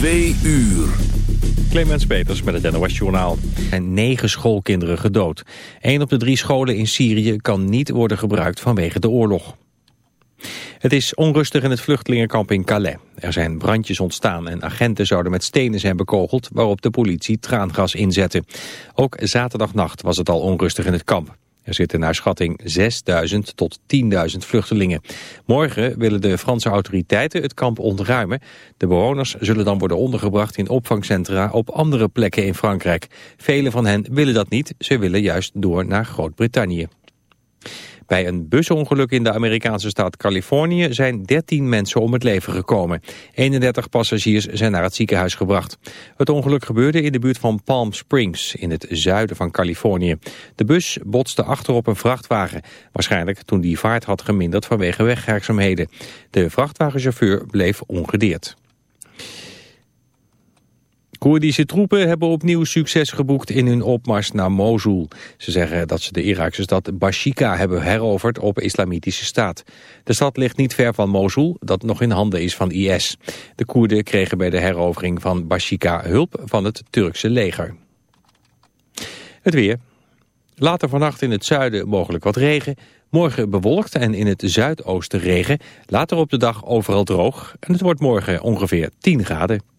Twee uur. Clemens Peters met het NOS Journaal. Er zijn negen schoolkinderen gedood. Eén op de drie scholen in Syrië kan niet worden gebruikt vanwege de oorlog. Het is onrustig in het vluchtelingenkamp in Calais. Er zijn brandjes ontstaan en agenten zouden met stenen zijn bekogeld... waarop de politie traangas inzette. Ook zaterdagnacht was het al onrustig in het kamp. Er zitten naar schatting 6.000 tot 10.000 vluchtelingen. Morgen willen de Franse autoriteiten het kamp ontruimen. De bewoners zullen dan worden ondergebracht in opvangcentra op andere plekken in Frankrijk. Velen van hen willen dat niet, ze willen juist door naar Groot-Brittannië. Bij een busongeluk in de Amerikaanse staat Californië zijn 13 mensen om het leven gekomen. 31 passagiers zijn naar het ziekenhuis gebracht. Het ongeluk gebeurde in de buurt van Palm Springs in het zuiden van Californië. De bus botste achter op een vrachtwagen. Waarschijnlijk toen die vaart had geminderd vanwege wegwerkzaamheden. De vrachtwagenchauffeur bleef ongedeerd. Koerdische troepen hebben opnieuw succes geboekt in hun opmars naar Mosul. Ze zeggen dat ze de Iraakse stad Bashika hebben heroverd op islamitische staat. De stad ligt niet ver van Mosul, dat nog in handen is van IS. De Koerden kregen bij de herovering van Bashika hulp van het Turkse leger. Het weer. Later vannacht in het zuiden mogelijk wat regen. Morgen bewolkt en in het zuidoosten regen. Later op de dag overal droog. En het wordt morgen ongeveer 10 graden.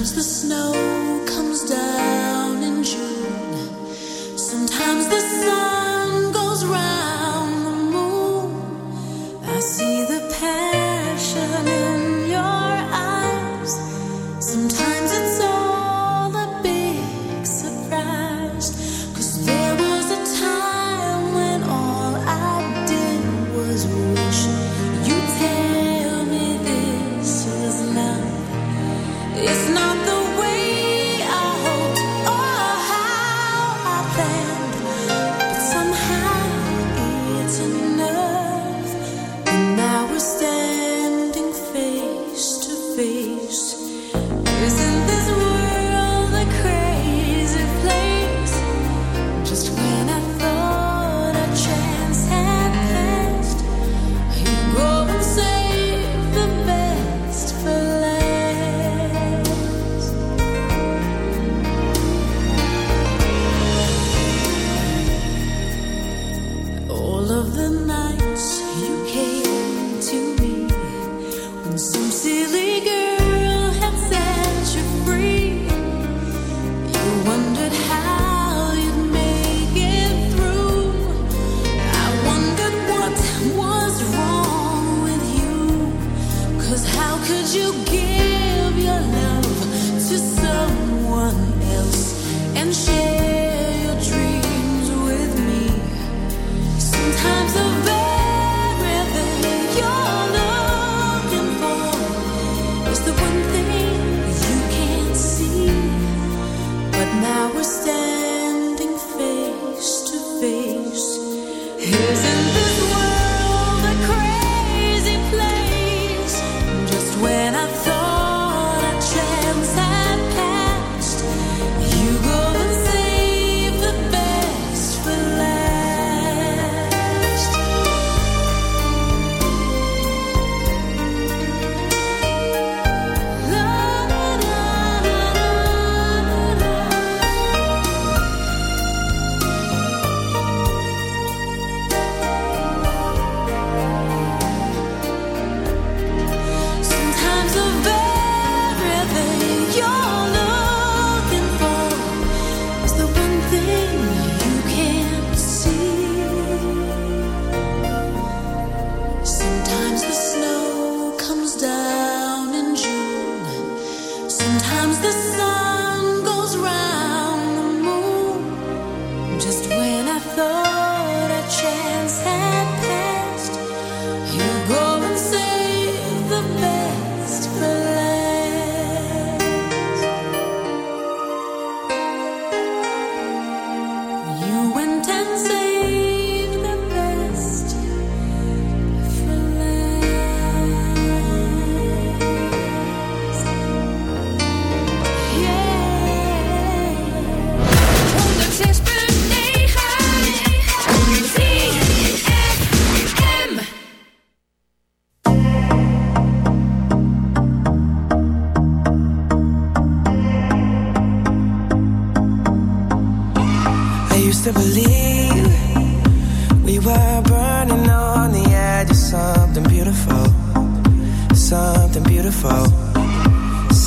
Sometimes the snow Here's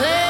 say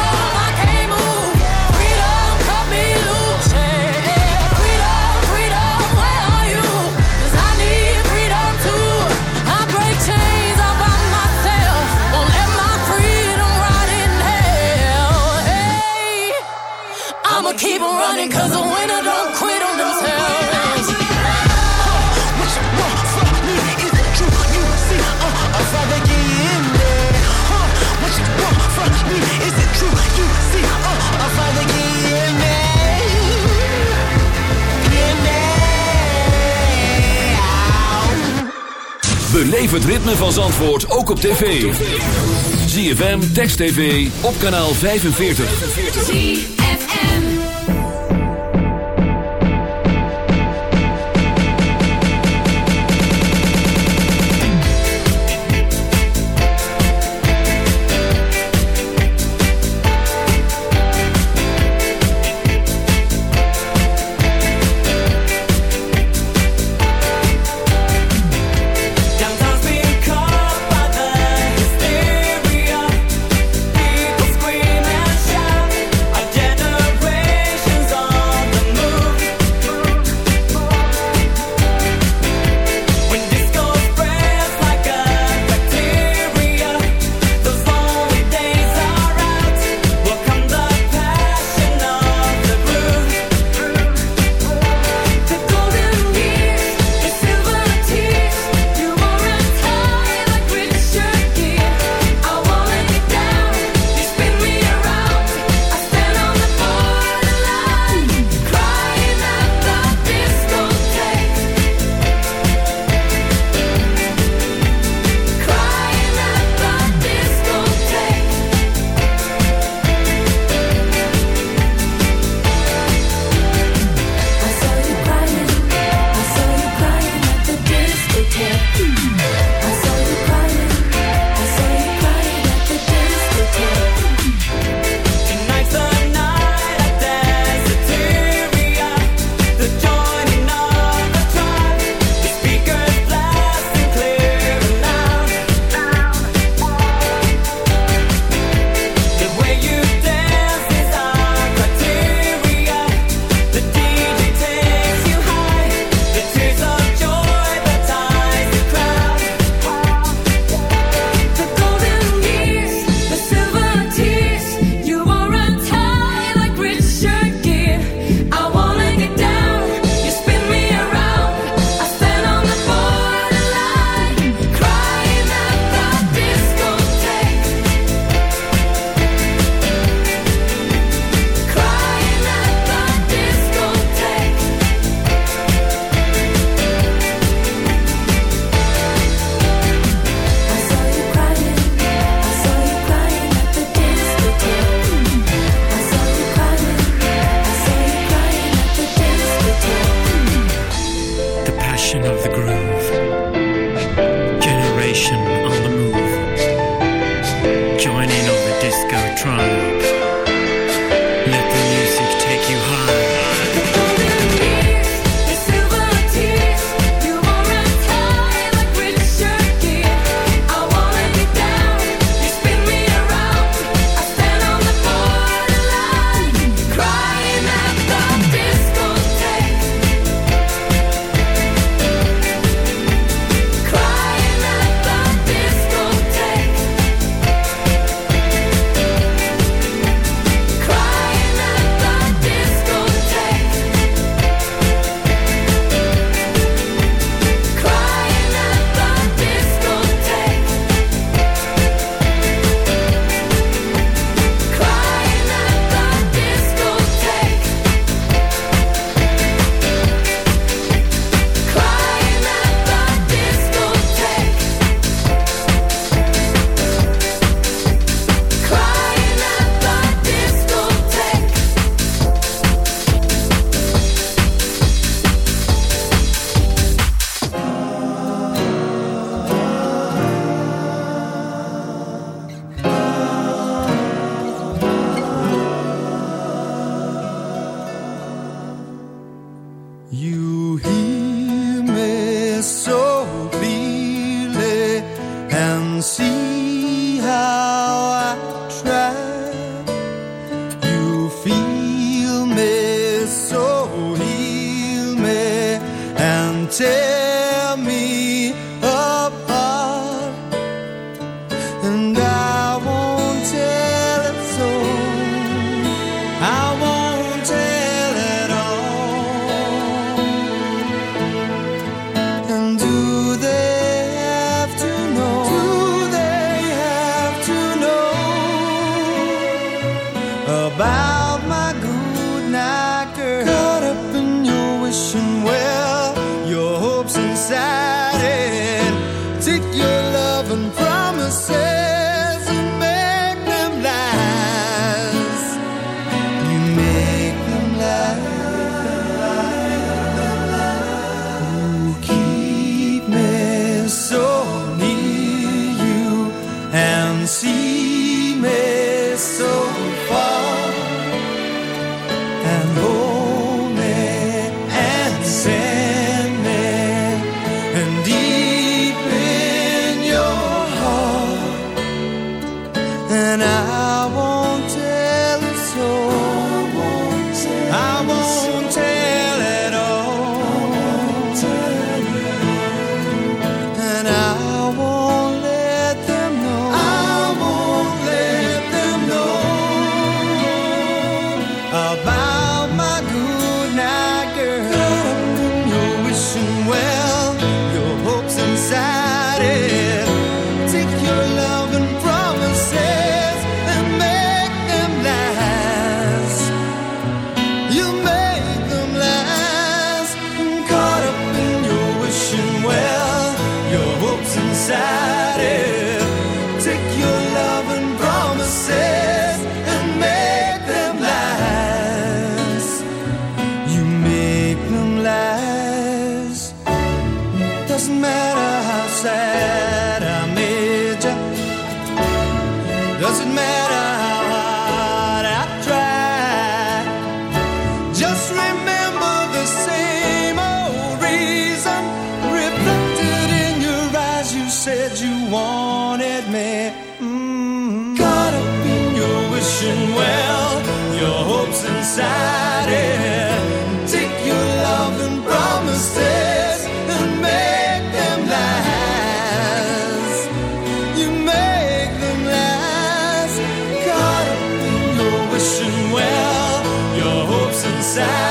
Running the winner don't quit on. Beleef het ritme van Zandvoort ook op tv. ZFM, Text TV, op kanaal 45. Yeah. sad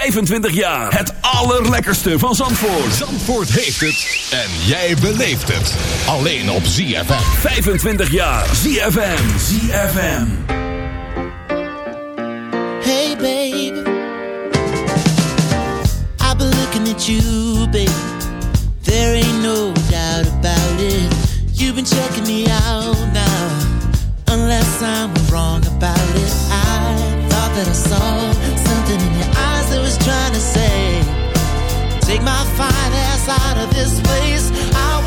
25 jaar. Het allerlekkerste van Zandvoort. Zandvoort heeft het en jij beleeft het. Alleen op ZFM. 25 jaar. ZFM. ZFM. Hey, baby. I've been looking at you, baby. There ain't no doubt about it. You've been checking me out now. Unless I'm wrong about it. I that I saw something in your eyes that was trying to say, Take my fine ass out of this place. I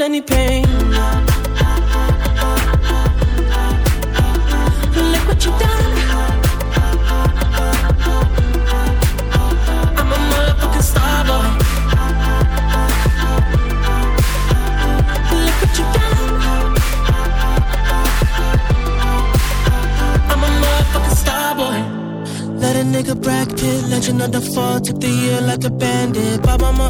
handle any pain. Look what you done. I'm a motherfucking star boy. Look what you done. I'm a motherfucking star boy. Let a nigga brag pit, legend of the fall, took the year like a bandit. Bob, I'm a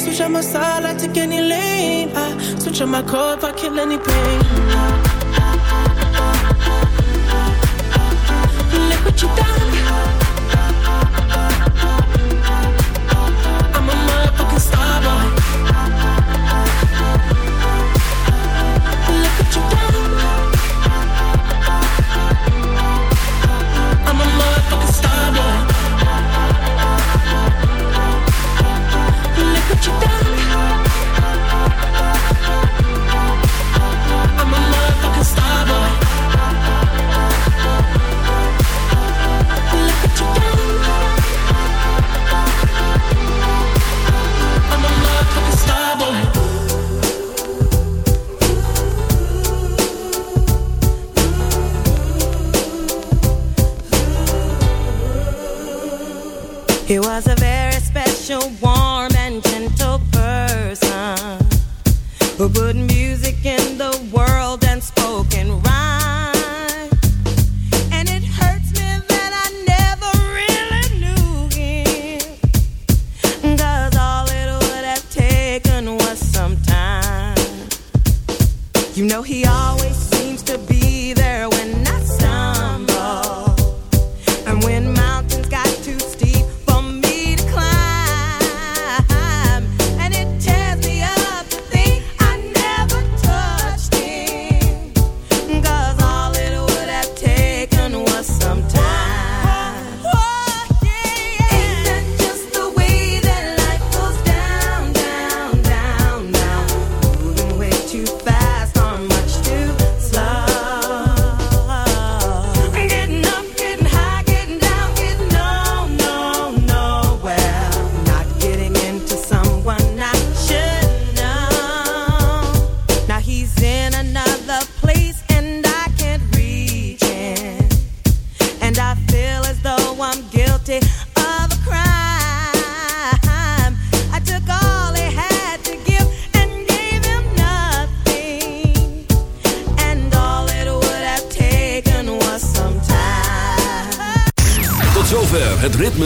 Switch on my side, I take any lane. I ah, switch on my core if I kill any pain. I was a very